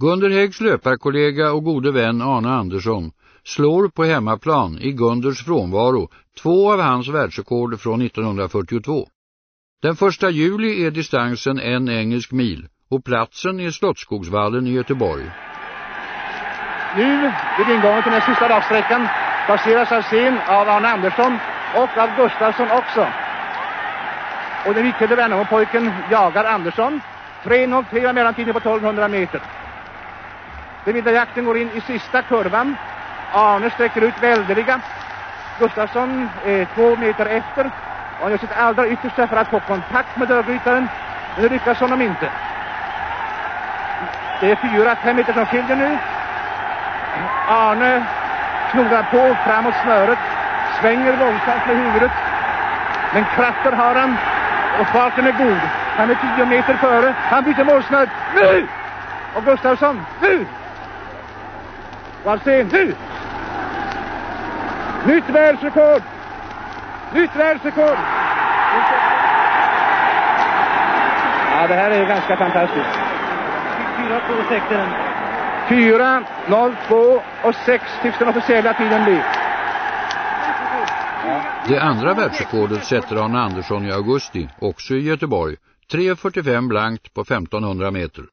Gunder Häggs löparkollega och gode vän Arne Andersson slår på hemmaplan i Gunders frånvaro två av hans världsrekord från 1942. Den första juli är distansen en engelsk mil och platsen är Slottsskogsvallen i Göteborg. Nu vid ingången till den sista dagsträckan passeras Alsen av Arne Andersson och av Gustafsson också. Och den viktiga Värnamo-pojken jagar Andersson. 3.03 var mellantiden på 1200 meter. Den vilda jakten går in i sista kurvan. Arne sträcker ut väldeliga. Gustafsson är två meter efter. Och han gör sitt allra yttersta för att få kontakt med dörrbrytaren. Men det lyckas honom inte. Det är fyra, fem meter som skiljer nu. Arne knogar på framåt snöret. Svänger långsamt med huvudet. Men krafter har han. Och farten är god. Han är tio meter före. Han byter målsnöret. Nu! Och Gustafsson. Nu! Valsén. Nu! Nytt världsrekord! Nytt världsrekord! Ja, det här är ganska fantastiskt. 4, 0, 2 och 6 tycks den officiella tiden bli. Det andra världsrekordet sätter Arne Andersson i augusti, också i Göteborg. 3.45 blankt på 1500 meter.